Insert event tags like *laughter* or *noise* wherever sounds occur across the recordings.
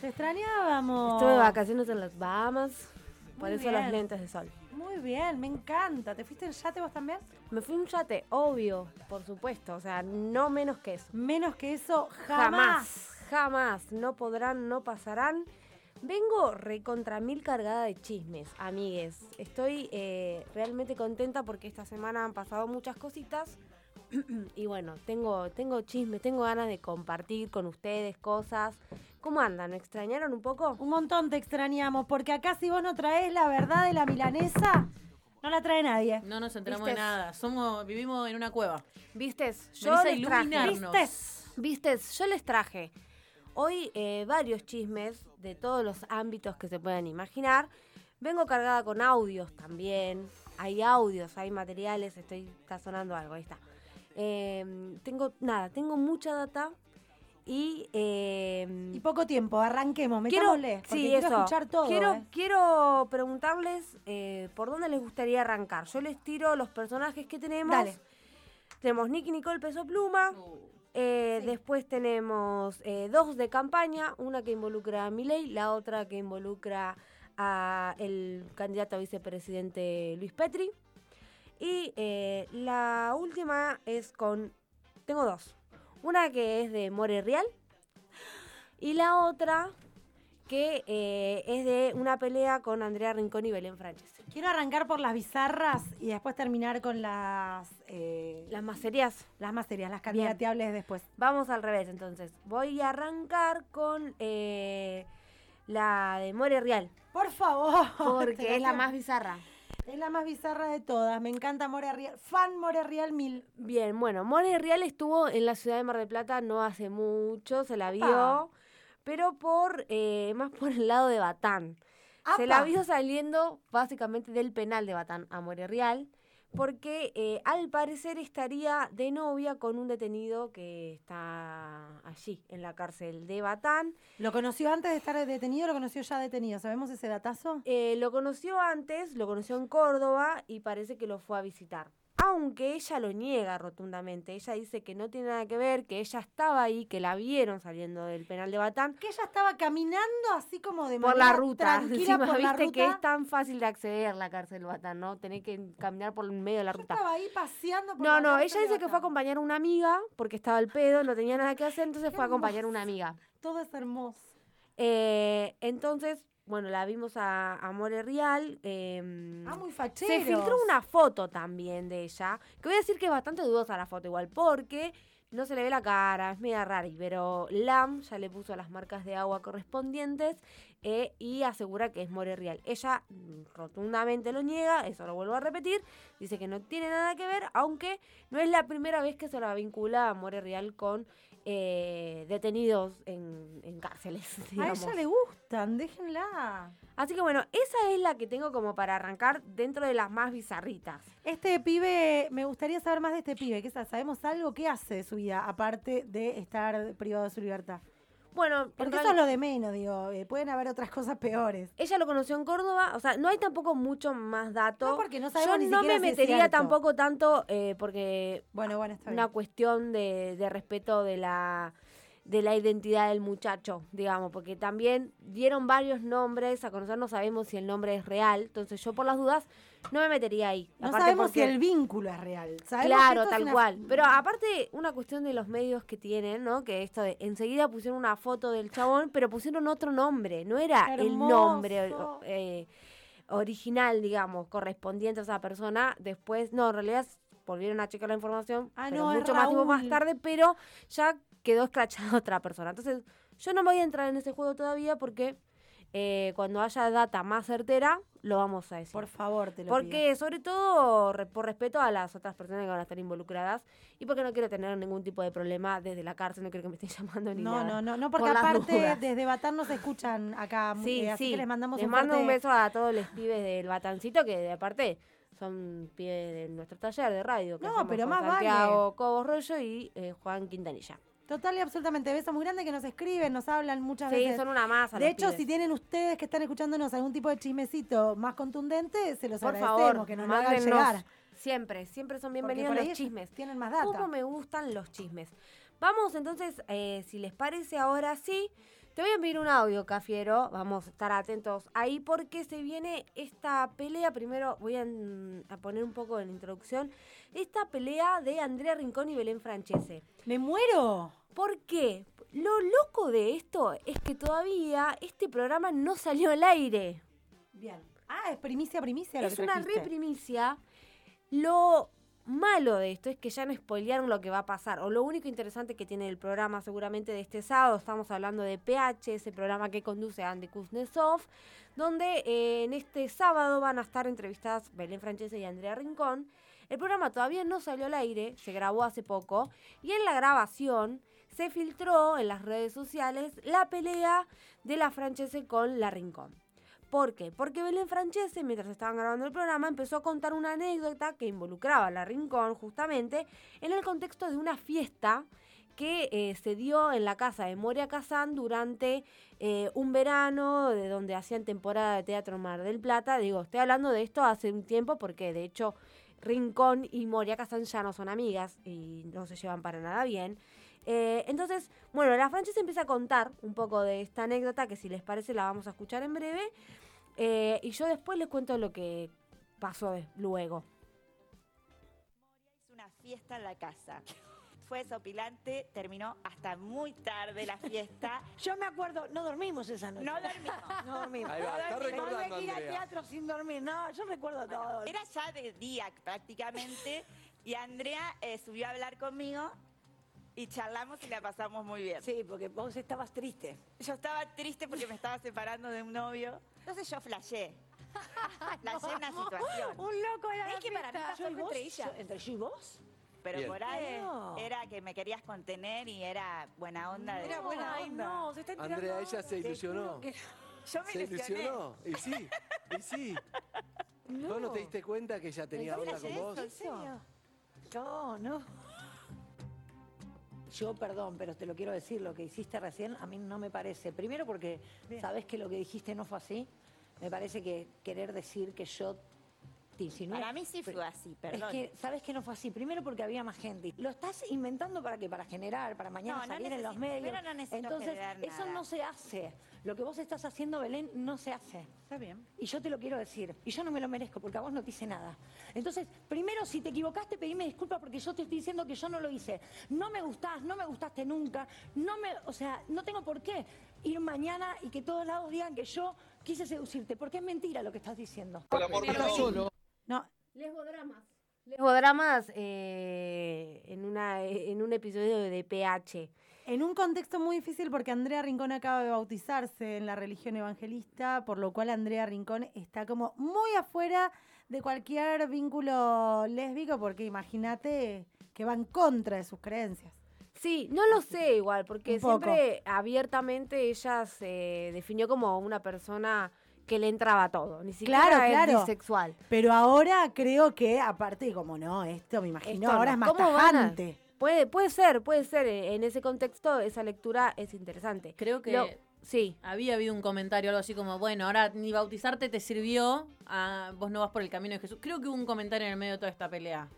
Te extrañábamos. Estuve de vacaciones en las Bahamas, por eso bien. lentes de sol. Muy bien, me encanta. ¿Te fuiste en yate vos también? Me fui un yate, obvio, por supuesto, o sea, no menos que eso. Menos que eso, Jamás, jamás. jamás, no podrán, no pasarán. Vengo recontra mil cargada de chismes, amigues. Estoy eh, realmente contenta porque esta semana han pasado muchas cositas. *clears throat* y bueno, tengo, tengo chismes, tengo ganas de compartir con ustedes cosas. ¿Cómo andan? ¿Me extrañaron un poco? Un montón te extrañamos, porque acá si vos no traes la verdad de la milanesa, no la trae nadie. No nos enteramos ¿Vistes? de nada. Somos, vivimos en una cueva. ¿Vistes? Yo Venís a les traje. Vistes, yo les traje hoy eh, varios chismes de todos los ámbitos que se puedan imaginar. Vengo cargada con audios también. Hay audios, hay materiales, estoy, está sonando algo, ahí está. Eh, tengo, nada, tengo mucha data y... eh, Y poco tiempo, arranquemos, quiero, metámosle, porque sí, quiero eso. escuchar todo. quiero, eh. quiero preguntarles eh, por dónde les gustaría arrancar. Yo les tiro los personajes que tenemos. Dale. Tenemos Nicky Nicole Peso Pluma. Eh, Después tenemos eh, dos de campaña, una que involucra a Milei, la otra que involucra a el candidato a vicepresidente Luis Petri. Y eh, la última es con... Tengo dos. Una que es de More Real y la otra que eh, es de una pelea con Andrea Rincón y Belén Francese. Quiero arrancar por las bizarras y después terminar con las, eh, Las más serias. las más serias, las candidateables después. Vamos al revés, entonces. Voy a arrancar con eh, la de More Real. Por favor. *laughs* Porque es la más bizarra. Es la más bizarra de todas. Me encanta More Real. Fan More Real mil. Bien, bueno, More Real estuvo en la ciudad de Mar del Plata no hace mucho, se la vio, pero por eh, más por el lado de Batán. Se la vio saliendo básicamente del penal de Batán a More Real, porque eh, al parecer estaría de novia con un detenido que está allí, en la cárcel de Batán. ¿Lo conoció antes de estar detenido o lo conoció ya detenido? ¿Sabemos ese datazo? Eh, lo conoció antes, lo conoció en Córdoba y parece que lo fue a visitar. Aunque ella lo niega rotundamente. Ella dice que no tiene nada que ver, que ella estaba ahí, que la vieron saliendo del penal de Batán. Que ella estaba caminando así como de Por la ruta. *laughs* Encima, por la viste que es tan fácil de acceder a la cárcel de Batán, ¿no? Tenés que caminar por el medio de la Yo ruta. estaba ahí paseando por No, la no, ella dice que fue a acompañar a una amiga, porque estaba al pedo, no tenía nada que hacer, entonces Qué fue a acompañar a una amiga. Todo es hermoso. Eh, entonces, bueno, la vimos a, a More Real. eh, Ah, muy fachero. Se filtró una foto también de ella, que voy a decir que es bastante dudosa la foto igual, porque no se le ve la cara, es media rara, pero Lam ya le puso las marcas de agua correspondientes eh, y asegura que es More Real. Ella mm, rotundamente lo niega, eso lo vuelvo a repetir, dice que no tiene nada que ver, aunque no es la primera vez que se la vincula a More Real con eh, detenidos en, en cárceles. *laughs* A ella le gustan, déjenla. Así que bueno, esa es la que tengo como para arrancar dentro de las más bizarritas. Este pibe, me gustaría saber más de este pibe. ¿Qué sa- ¿Sabemos algo? ¿Qué hace de su vida aparte de estar privado de su libertad? Bueno, en Porque eso es lo de menos, digo. eh, pueden haber otras cosas peores. ella lo conoció en Córdoba, o sea, no hay tampoco mucho más datos. No, porque no sabemos Yo ni no me metería cierto. tampoco tanto eh, porque Bueno, bueno, está una cuestión de, de respeto de la de la identidad del muchacho, digamos, porque también dieron varios nombres, a conocer no sabemos si el nombre es real, entonces yo por las dudas no me metería ahí. No Aparte sabemos porque- si el vínculo es real. Sabemos Claro, tal una- cual. Pero aparte, una cuestión de los medios que tienen, ¿no? Que esto de enseguida pusieron una foto del chabón, pero pusieron otro nombre. No era el nombre eh, original, digamos, correspondiente a esa persona. Después, no, en realidad volvieron a checar la información, Ah, pero no, es mucho más tiempo más Raúl. tarde, pero ya quedó escrachada *laughs* otra persona. Entonces, yo no me voy a entrar en ese juego todavía porque eh, cuando haya data más certera, lo vamos a decir. Por favor, te lo Porque sobre todo re- por respeto a las otras personas que van a estar involucradas y porque no quiero tener ningún tipo de problema desde la cárcel, no quiero que me estén *laughs* llamando ni No, nada. no, no, no, porque Por aparte desde Batán nos escuchan acá, Sí, eh, así sí. que les mandamos les un mando un beso a todos los pibes del Batancito que de aparte son pibes de nuestro taller de radio. Que No, pero más vale. Santiago Cobos Rollo y eh, Juan Quintanilla. Total y absolutamente beso muy grande que nos escriben, nos hablan muchas Sí, veces. son una masa. De hecho, pibes. si tienen ustedes que están escuchándonos algún tipo de chismecito más contundente, se los por agradecemos favor, que nos lo hagan llegar. Siempre, siempre son bienvenidos los chismes. tienen más data. ¿Cómo me gustan los chismes? Vamos entonces, eh, si les parece ahora sí, Te voy a enviar un audio, Cafiero. Vamos a estar atentos ahí porque se viene esta pelea. Primero voy a, a poner un poco en introducción. Esta pelea de Andrea Rincón y Belén Francese. ¡Me muero! ¿Por qué? Lo loco de esto es que todavía este programa no salió al aire. Bien. Ah, es primicia, primicia. Lo es que una trajiste. re primicia. Lo malo de esto es que ya no spoilearon lo que va a pasar. O lo único interesante que tiene el programa seguramente de este sábado, estamos hablando de PH, ese programa que conduce Andy Kuznetsov, donde eh, en este sábado van a estar entrevistadas Belén Francese y Andrea Rincón. El programa todavía no salió al aire, se grabó hace poco, y en la grabación se filtró en las redes sociales la pelea de la Francese con la Rincón. ¿Por qué? Porque Belén Francese, mientras estaban grabando el programa, empezó a contar una anécdota que involucraba a la Rincón justamente en el contexto de una fiesta que eh, se dio en la casa de Moria Kazán durante eh, un verano de donde hacían temporada de teatro Mar del Plata. Digo, estoy hablando de esto hace un tiempo porque de hecho Rincón y Moria Kazán ya no son amigas y no se llevan para nada bien. Eh, entonces, bueno, la Francesa empieza a contar un poco de esta anécdota que si les parece la vamos a escuchar en breve. Eh, y yo después les cuento lo que pasó luego. Hizo una fiesta en la casa. Fue desopilante, terminó hasta muy tarde la fiesta. *laughs* Yo me acuerdo, no dormimos esa noche. No dormimos. *laughs* No dormimos. Ahí va, está Tuve recordando, que ir al teatro sin dormir. No, yo recuerdo todo. Era ya de día prácticamente y Andrea eh, subió a hablar conmigo y charlamos y la pasamos muy bien. Sí, porque vos estabas triste. Yo estaba triste porque me estaba separando de un novio, entonces yo flashé. *laughs* Flashé una situación. Un loco era Es que para mí pasó Yo y algo vos, entre ellas. yo- ¿Entre yo y vos? Pero Bien. por ahí No. era que me querías contener y era buena onda. de- Era buena Ay, onda. no, se está Andrea, ella se ilusionó. que- Yo me ¿Se ilusioné. ilusionó? Y sí, *laughs* y sí. ¿Vos no te diste cuenta que ella tenía ¿En onda con vos? eso? serio? No, no. Yo, perdón, pero te lo quiero decir, lo que hiciste recién a mí no me parece. Primero porque sabes que lo que dijiste no fue así. Me parece que querer decir que yo te insinué. Para mí sí fue así, perdón. Es que, ¿sabes que no fue así? Primero porque había más gente. Lo estás inventando para qué? Para generar, para mañana No, no salir en los medios. no necesito Entonces, generar eso nada. no se hace. Lo que vos estás haciendo, Belén, no se hace. Está bien. Y yo te lo quiero decir. Y yo no me lo merezco porque a vos no te hice nada. Entonces, primero, si te equivocaste, pedime disculpas porque yo te estoy diciendo que yo no lo hice. No me gustás, no me gustaste nunca. No me, o sea, no tengo por qué ir mañana y que todos lados digan que yo quise seducirte. Porque es mentira lo que estás diciendo. No, Lesbodramas. Lesbodramas eh, en, una, en un episodio de PH. En un contexto muy difícil porque Andrea Rincón acaba de bautizarse en la religión evangelista, por lo cual Andrea Rincón está como muy afuera de cualquier vínculo lésbico, porque imagínate que va en contra de sus creencias. Sí, no lo sé igual, porque siempre abiertamente ella se definió como una persona que le entraba todo, ni siquiera Claro, bisexual. Pero ahora creo que, aparte, como no, esto me imagino, Esto ahora no. es más ¿Cómo van a- tajante. Puede, puede ser, puede ser, eh, en ese contexto esa lectura es interesante. Creo que Lo- sí, había habido un comentario, algo así como, bueno, ahora ni bautizarte te sirvió, ah, vos no vas por el camino de Jesús. Creo que hubo un comentario en el medio de toda esta pelea.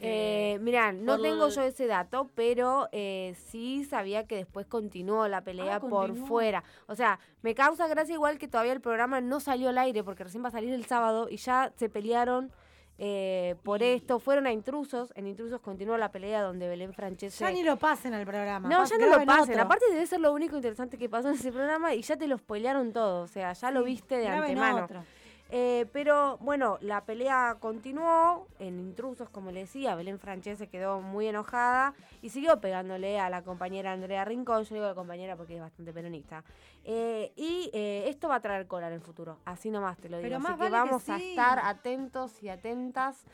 Eh, mirá, no tengo yo ese dato, pero eh, sí sabía que después continuó la pelea Ah, por continuó. fuera. O sea, me causa gracia igual que todavía el programa no salió al aire porque recién va a salir el sábado y ya se pelearon eh, por esto. Fueron a intrusos. En intrusos continuó la pelea donde Belén Francese. Ya ni lo pasen al programa. No, ya no lo pasen. otro. Aparte debe ser lo único interesante que pasó en ese programa y ya te lo spoilearon todo. O sea, ya lo viste de antemano. Eh, pero bueno, la pelea continuó en intrusos, como le decía. Belén Francese quedó muy enojada y siguió pegándole a la compañera Andrea Rincón. Yo digo la compañera porque es bastante peronista. Eh, y eh, esto va a traer cola en el futuro. Así nomás te lo digo. Pero Así más que vale que vamos a estar atentos y atentas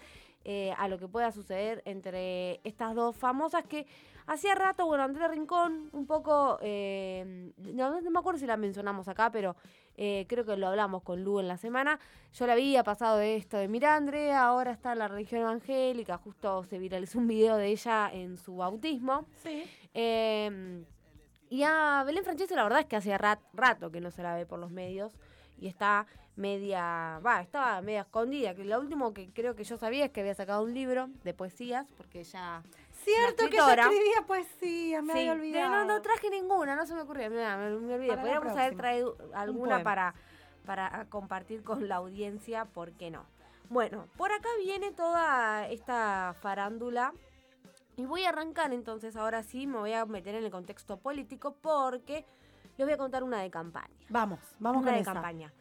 eh, a lo que pueda suceder entre estas dos famosas que hacía rato, bueno, Andrea Rincón, un poco, eh, no, no me acuerdo si la mencionamos acá, pero eh, creo que lo hablamos con Lu en la semana. Yo la había pasado de esto de mira Andrea, ahora está en la religión evangélica, justo se viralizó un video de ella en su bautismo. Sí. Eh, y a Belén Francese la verdad es que hacía rat- rato que no se la ve por los medios y está media, va, estaba media escondida, que lo último que creo que yo sabía es que había sacado un libro de poesías, porque ella Cierto que yo escribía poesía, me Sí, había olvidado. no, no traje ninguna, no se me ocurrió, mira, me, me olvidé. Para Podríamos haber traído alguna para, para compartir con la audiencia, ¿por qué no? Bueno, por acá viene toda esta farándula. Y voy a arrancar entonces, ahora sí, me voy a meter en el contexto político porque les voy a contar una de campaña. Vamos, vamos una con de esa. campaña.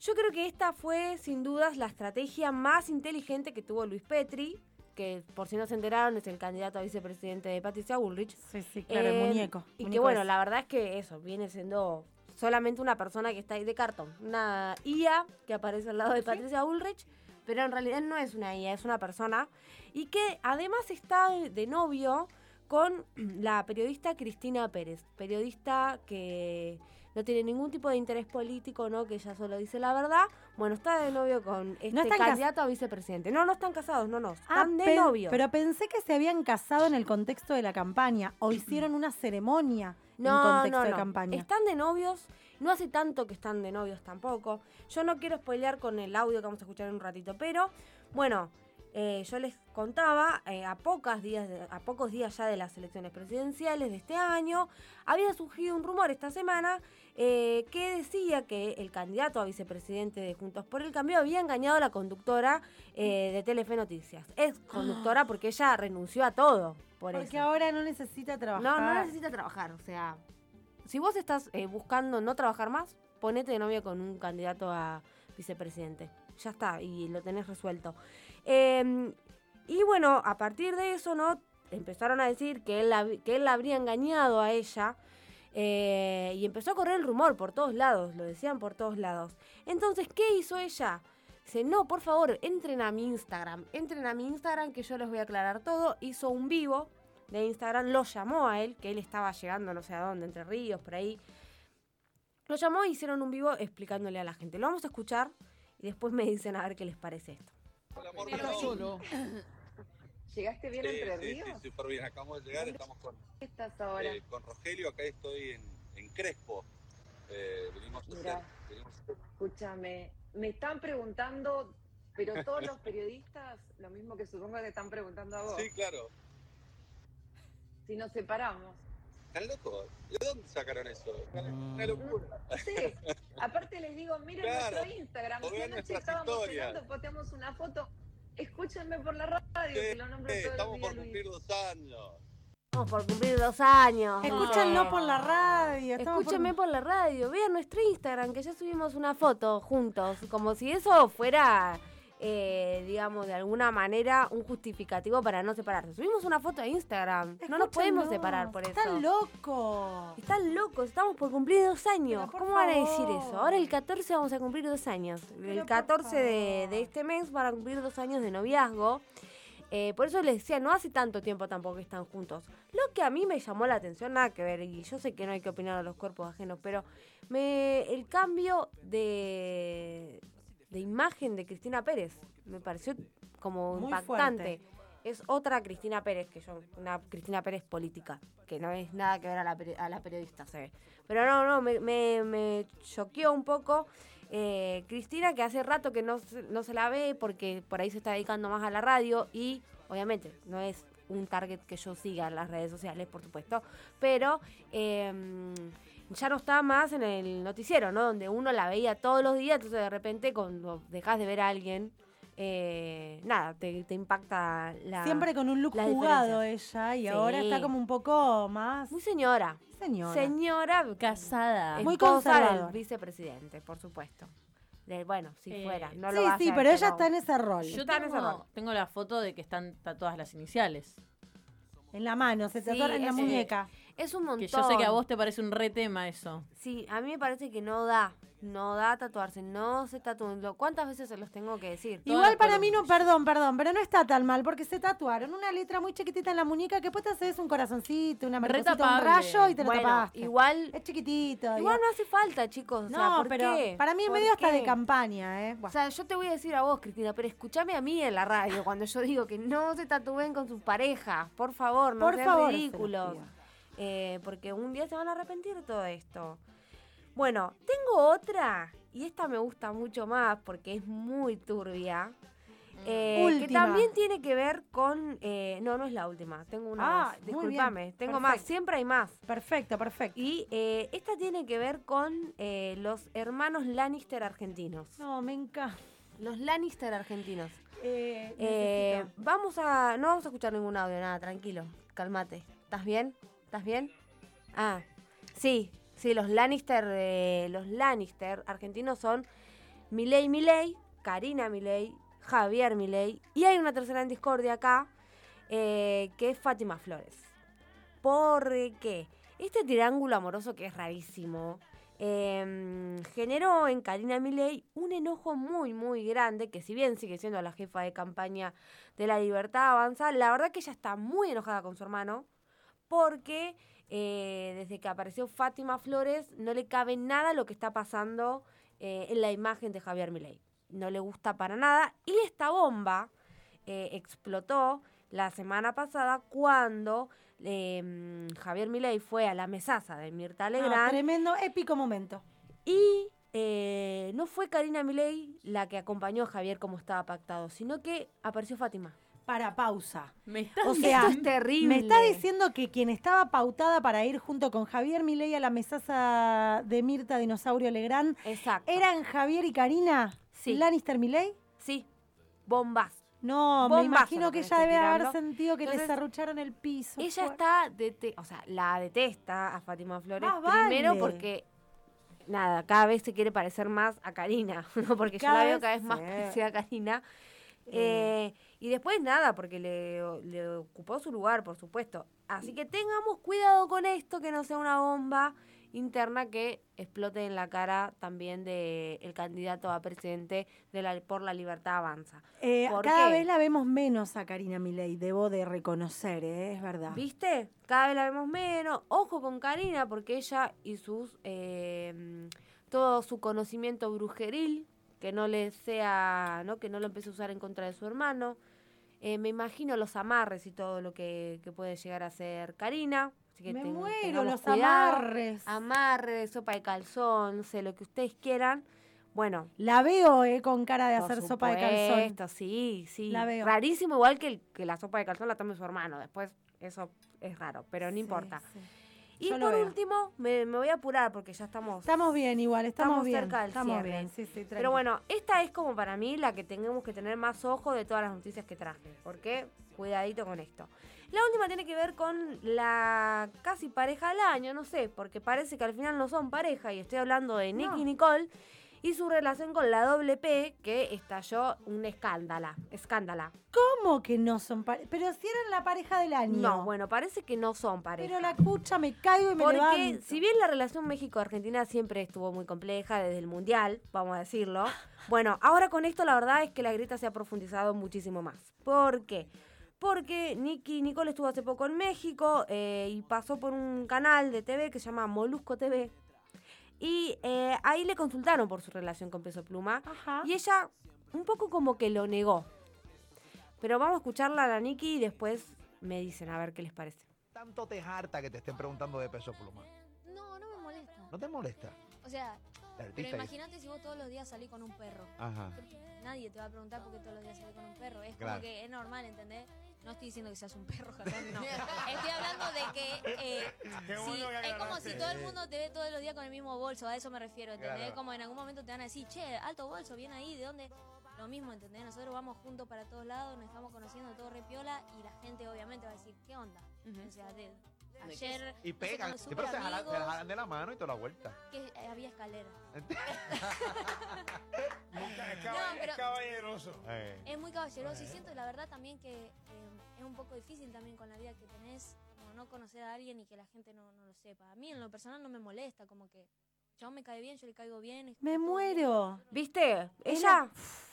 Yo creo que esta fue sin dudas la estrategia más inteligente que tuvo Luis Petri, que por si no se enteraron es el candidato a vicepresidente de Patricia Bullrich. Sí, sí, claro, el Eh, muñeco. Y que bueno, la verdad es que eso, viene siendo solamente una persona que está ahí de cartón. Una IA que aparece al lado de Patricia Bullrich, pero en realidad no es una IA, es una persona. Y que además está de novio con la periodista Cristina Pérez, periodista que no tiene ningún tipo de interés político, ¿no? Que ella solo dice la verdad. Bueno, está de novio con este candidato a vicepresidente. No, no están casados, no, no. Ah, Están de novio. Pero pensé que se habían casado en el contexto de la campaña o hicieron una ceremonia en No, contexto no, de no. campaña. Están de novios. No hace tanto que están de novios tampoco. Yo no quiero spoilear con el audio que vamos a escuchar en un ratito, pero bueno, eh, yo les contaba eh, a pocas días, de- a pocos días ya de las elecciones presidenciales de este año, había surgido un rumor esta semana eh, que decía que el candidato a vicepresidente de Juntos por el Cambio había engañado a la conductora eh, de Telefe Noticias. Es *gasps* conductora porque ella renunció a todo por Porque eso. ahora no necesita trabajar. No, no necesita trabajar. O sea, si vos estás buscando no trabajar más, ponete de novia con un candidato a vicepresidente. Ya está, y lo tenés resuelto. Eh, y bueno, a partir de eso, ¿no? Empezaron a decir que él, la- que él la habría engañado a ella. eh, y empezó a correr el rumor por todos lados, lo decían por todos lados. Entonces, ¿qué hizo ella? Dice, no, por favor, entren a mi Instagram. Entren a mi Instagram que yo les voy a aclarar todo. Hizo un vivo de Instagram, lo llamó a él, que él estaba llegando no sé a dónde, entre ríos, por ahí. Lo llamó e hicieron un vivo explicándole a la gente. Lo vamos a escuchar y después me dicen a ver qué les parece esto. ¿Estás solo? ¿Llegaste bien Sí, Entre sí, Ríos? sí, súper bien. Acabamos de llegar, estamos con, ¿Dónde estás ahora? eh, con Rogelio, acá estoy en, en Crespo. Eh, venimos a Mirá. hacer, venimos a hacer- Escúchame, me están preguntando, pero todos los *laughs* periodistas, lo mismo que supongo que te están preguntando a vos, Sí, claro. si nos separamos. ¿Están locos? ¿De dónde sacaron eso? Una, una locura. Sí, aparte les digo, miren Claro, nuestro Instagram, si anoche estábamos historias. cenando, posteamos una foto, escúchenme por la radio, Sí, que lo nombro todos estamos por cumplir Luis. dos años. Estamos por cumplir dos años. Escúchanlo por la radio. por- Escúchenme por la radio, vean nuestro Instagram, que ya subimos una foto juntos, como si eso fuera, eh, digamos, de alguna manera un justificativo para no separarse. Subimos una foto a Instagram, no nos podemos separar por eso. Están locos. Están locos, estamos por cumplir dos años. ¿Cómo van a decir eso? Ahora el 14 vamos a cumplir dos años. Pero el por 14 de, este mes van a cumplir dos años de noviazgo. Eh, por eso les decía, no hace tanto tiempo tampoco que están juntos. Lo que a mí me llamó la atención, nada que ver, y yo sé que no hay que opinar a los cuerpos ajenos, pero me, el cambio de, de imagen de Cristina Pérez me pareció como Muy impactante. Es otra Cristina Pérez que yo, una Cristina Pérez política, que no es nada que ver a la, a la periodista, se ve. Pero no, no, me, me, me choqueó un poco. eh, Cristina, que hace rato que no, se- no se la ve porque por ahí se está dedicando más a la radio y obviamente no es un target que yo siga en las redes sociales, por supuesto, pero em, ya no está más en el noticiero, ¿no? Donde uno la veía todos los días, entonces de repente cuando dejas de ver a alguien, eh, nada, te, te impacta la... Siempre con un look jugado ella y Sí. ahora está como un poco más Muy señora. señora. Señora Casada. Muy conservadora. vicepresidente, por supuesto. Bueno, si Eh, fuera. No sí, lo va a sí, pero ella está en ese rol. Yo Está en ese tengo, rol. tengo la foto de que están tatuadas las iniciales. En la mano, se te Sí, atora en la muñeca. Es un montón. Que yo sé que a vos te parece un re tema eso. Sí, a mí me parece que no da. No da tatuarse. No se tatúen. ¿Cuántas veces se los tengo que decir? Igual para mí no, perdón, perdón, pero no está tan mal porque se tatuaron una letra muy chiquitita en la muñeca que después te haces un corazoncito, una mariposita, un rayo y te lo Bueno, tapaste. igual, Es chiquitito. igual no hace falta, chicos. O sea, no, ¿por pero qué? para mí en ¿Por medio hasta de qué? campaña, ¿eh? O sea, yo te voy a decir a vos, Cristina, pero escúchame a mí en la radio cuando yo digo que no se tatúen con sus parejas. Por favor, no Por sean favor, se los ridículos. pido. Eh, porque un día se van a arrepentir de todo esto. Bueno, tengo otra, y esta me gusta mucho más porque es muy turbia. eh, que también tiene que ver con... eh, no, no es la última, tengo una Ah, más. Disculpame, tengo más, siempre hay más. Perfecto, perfecto. Y eh, esta tiene que ver con eh, los hermanos Lannister argentinos. No, me encanta. Los Lannister argentinos. Eh, Eh, vamos a. No vamos a escuchar ningún audio, nada, tranquilo. Cálmate. ¿Estás bien? ¿Estás bien? Ah, sí, sí, los Lannister, los Lannister argentinos son Milei Milei, Karina Milei, Javier Milei. Y hay una tercera en discordia acá, eh, que es Fátima Flores. ¿Por qué? Este triángulo amoroso que es rarísimo. eh, generó en Karina Milei un enojo muy, muy grande, que si bien sigue siendo la jefa de campaña de la Libertad Avanza, la verdad que ella está muy enojada con su hermano, porque eh, desde que apareció Fátima Flores no le cabe nada lo que está pasando eh, en la imagen de Javier Milei. No le gusta para nada. Y esta bomba eh, explotó la semana pasada cuando mm, Javier Milei fue a la mesaza de Mirta No, Legrand tremendo, épico momento. y eh, no fue Karina Milei la que acompañó a Javier como estaba pactado, sino que apareció Fátima. Para pausa. Me estás O sea, Esto es terrible. me está diciendo que quien estaba pautada para ir junto con Javier Milei a la mesaza de Mirta Dinosaurio Legrand Exacto. eran Javier y Karina Sí. Lannister Milei. Sí, bombas. No, me Bombazo imagino lo que ella debe haber sentido que le Entonces, serrucharon el piso. Ella está, dete o sea, la detesta a Fátima Flores. Más primero vale. porque, nada, cada vez se quiere parecer más a Karina, *laughs* ¿no? porque yo la veo cada vez más parecida a Karina. Eh, y después nada, porque le, le ocupó su lugar, por supuesto. Así que tengamos cuidado con esto, que no sea una bomba interna que explote en la cara también del candidato a presidente de la, por la libertad avanza. Eh, ¿Por cada qué? vez la vemos menos a Karina Milei, debo de reconocer, ¿eh? es verdad. ¿Viste? Cada vez la vemos menos. Ojo con Karina, porque ella y sus. eh, todo su conocimiento brujeril, que no le sea. ¿no? Que no lo empiece a usar en contra de su hermano. Eh, me imagino los amarres y todo lo que, que puede llegar a hacer Karina. Así que Me ten- muero, los cuidado. amarres. Amarre, sopa de calzón, sé, lo que ustedes quieran. Bueno, La veo eh, con cara de hacer sopa de calzón. Sí, sí. La veo. Rarísimo, igual que, el- que la sopa de calzón la tome su hermano. Después, eso es raro, pero no Sí, importa. sí. Y Yo por último, me, me voy a apurar porque ya estamos. Estamos bien igual, estamos, Estamos bien. cerca del estamos cierre. bien, sí, sí, Pero bueno, esta es como para mí la que tenemos que tener más ojo de todas las noticias que traje. Porque, cuidadito con esto. La última tiene que ver con la casi pareja del año, no sé, porque parece que al final no son pareja y estoy hablando de Nicky No. Nicole y su relación con la doble P que estalló un escándalo. Escándala. ¿Cómo que no son pareja? Pero si eran la pareja del año. No, bueno, parece que no son pareja. Pero la cucha me caigo y me Porque levanto. si bien la relación México-Argentina siempre estuvo muy compleja desde el Mundial, vamos a decirlo, *laughs* bueno, ahora con esto la verdad es que la grieta se ha profundizado muchísimo más. ¿Por qué? Porque Nicky Nicole estuvo hace poco en México eh, y pasó por un canal de TV que se llama Molusco TV. Y eh, ahí le consultaron por su relación con Peso Pluma. Ajá. Y ella un poco como que lo negó. Pero vamos a escucharla a la Nicky y después me dicen a ver qué les parece. tanto te harta que te estén preguntando de peso pluma? No, no me molesta. ¿No te molesta? O sea, Pero artista imagínate si vos todos los días salís con un perro. Ajá. Nadie te va a preguntar por qué todos los días salís con un perro. Es Claro. como que es normal, ¿entendés? No estoy diciendo que seas un perro, *laughs* Jatón, no. Estoy hablando de que, eh, *laughs* es como si todo el mundo te ve todos los días con el mismo bolso, a eso me refiero, ¿entendés? Claro. Como en algún momento te van a decir, che, alto bolso, viene ahí, ¿de dónde? Lo mismo, ¿entendés? Nosotros vamos juntos para todos lados, nos estamos conociendo todo re piola y la gente obviamente va a decir, ¿qué onda? O sea, de, ayer... Y pegan, sí, pero se jalan, se superamigos, jalan de la mano y toda la vuelta. que eh, había escalera. Es, No, pero- es caballeroso. Eh. Es muy caballeroso y siento la verdad también que eh, es un poco difícil también con la vida que tenés, como no conocer a alguien y que la gente no, no lo sepa. A mí en lo personal no me molesta, como que yo me cae bien, yo le caigo bien. Me muero. ¿Viste? Es Ella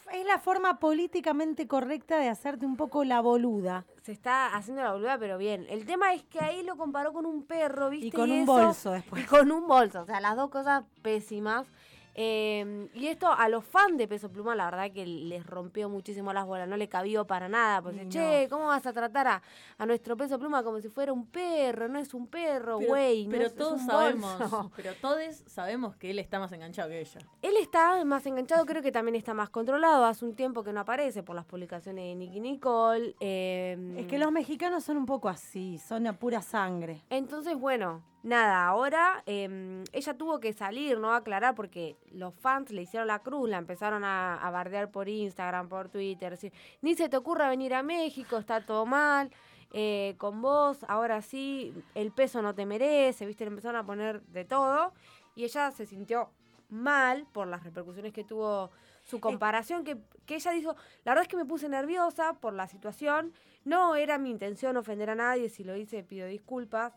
la, es la forma políticamente correcta de hacerte un poco la boluda. se está haciendo la boluda, pero bien. El tema es que ahí lo comparó con un perro, ¿viste? Y con un eso- bolso después. Y con un bolso. O sea, las dos cosas pésimas. Eh, y esto a los fans de Peso Pluma, la verdad que les rompió muchísimo las bolas. No le cabió para nada. Porque, no. che, ¿cómo vas a tratar a, a nuestro Peso Pluma como si fuera un perro? No es un perro, Pero- güey. Pero es todos sabemos, bolso". *laughs* pero todos sabemos que él está más enganchado que ella. Él está más enganchado, creo que también está más controlado. Hace un tiempo que no aparece por las publicaciones de Nicky Nicole. eh, Es que los mexicanos son un poco así, son a pura sangre. Entonces, bueno, nada, ahora eh, ella tuvo que salir, ¿no? Aclarar porque los fans le hicieron la cruz, la empezaron a, a bardear por Instagram, por Twitter, decir, ni se te ocurra venir a México, está todo mal. eh, con vos, ahora sí, el peso no te merece, ¿viste? Le empezaron a poner de todo y ella se sintió mal por las repercusiones que tuvo su comparación, que, que ella dijo, la verdad es que me puse nerviosa por la situación, no era mi intención ofender a nadie, si lo hice pido disculpas,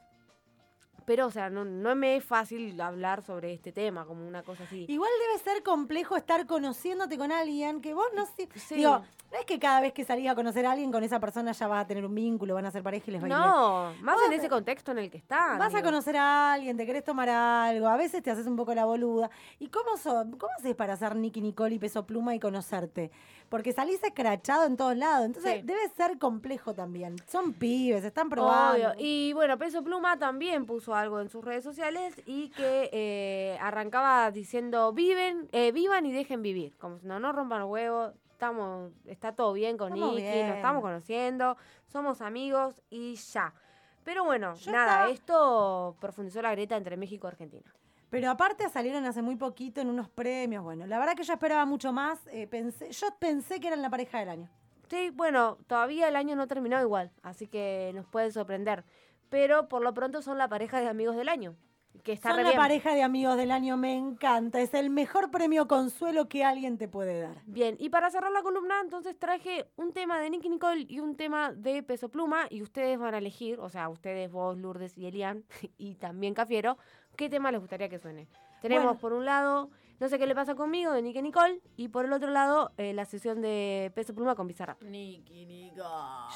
pero o sea, no, no me es fácil hablar sobre este tema, como una cosa así. Igual debe ser complejo estar conociéndote con alguien que vos no sé. Sí. Digo, no es que cada vez que salís a conocer a alguien con esa persona ya vas a tener un vínculo, van a ser pareja y les va a ir. No, más Vos en ese contexto en el que están. Vas a digo. conocer a alguien, te querés tomar algo, a veces te haces un poco la boluda. ¿Y cómo son? ¿Cómo haces para ser Nicky Nicole y peso pluma y conocerte? Porque salís escrachado en todos lados, entonces Sí. debe ser complejo también. Son pibes, están probando. Obvio. Y bueno, Peso Pluma también puso algo en sus redes sociales y que eh, arrancaba diciendo viven, eh, vivan y dejen vivir. Como si no, no rompan los huevos, estamos, está todo bien con Nicky, nos estamos conociendo, somos amigos y ya. Pero bueno, Yo nada, estaba- esto profundizó la grieta entre México y Argentina. Pero aparte salieron hace muy poquito en unos premios. Bueno, la verdad que yo esperaba mucho más. eh, pensé, yo pensé que eran la pareja del año. Sí, bueno, todavía el año no terminó igual, así que nos puede sorprender. Pero por lo pronto son la pareja de amigos del año, que está Son re la bien. pareja de amigos del año, me encanta. Es el mejor premio consuelo que alguien te puede dar. Bien, y para cerrar la columna, entonces traje un tema de Nicky Nicole y un tema de Peso Pluma, y ustedes van a elegir, o sea, ustedes, vos, Lourdes y Elian, *laughs* y también Cafiero, qué tema les gustaría que suene. Tenemos Bueno. por un lado, no sé qué le pasa conmigo, de Nicky Nicole, y por el otro lado, eh, la sesión de Peso Pluma con Bizarrap. Nicky, Nicole.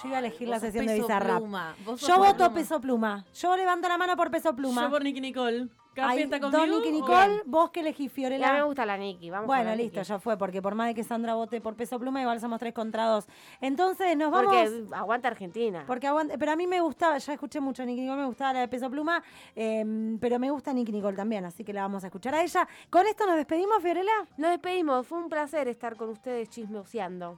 Yo iba a elegir la sesión de Peso Bizarrap. Yo voto peso pluma. Yo levanto la mano por peso pluma. Yo por Nicky Nicole. ¿Capi Ahí, está Don conmigo? Nicky o- Nicole, vos que elegís, Ya me Fiorella. gusta la Nicky, vamos con Bueno, la listo, Nicky. ya fue, porque por más de que Sandra vote por peso pluma, igual somos tres contra dos. Entonces nos vamos. Porque aguanta Argentina. Porque aguante, pero a mí me gustaba, ya escuché mucho a Nicky Nicole, me gustaba la de Peso Pluma, eh, pero me gusta Nicky Nicole también, así que la vamos a escuchar a ella. Con esto nos despedimos, Fiorella. Nos despedimos, fue un placer estar con ustedes chismoseando.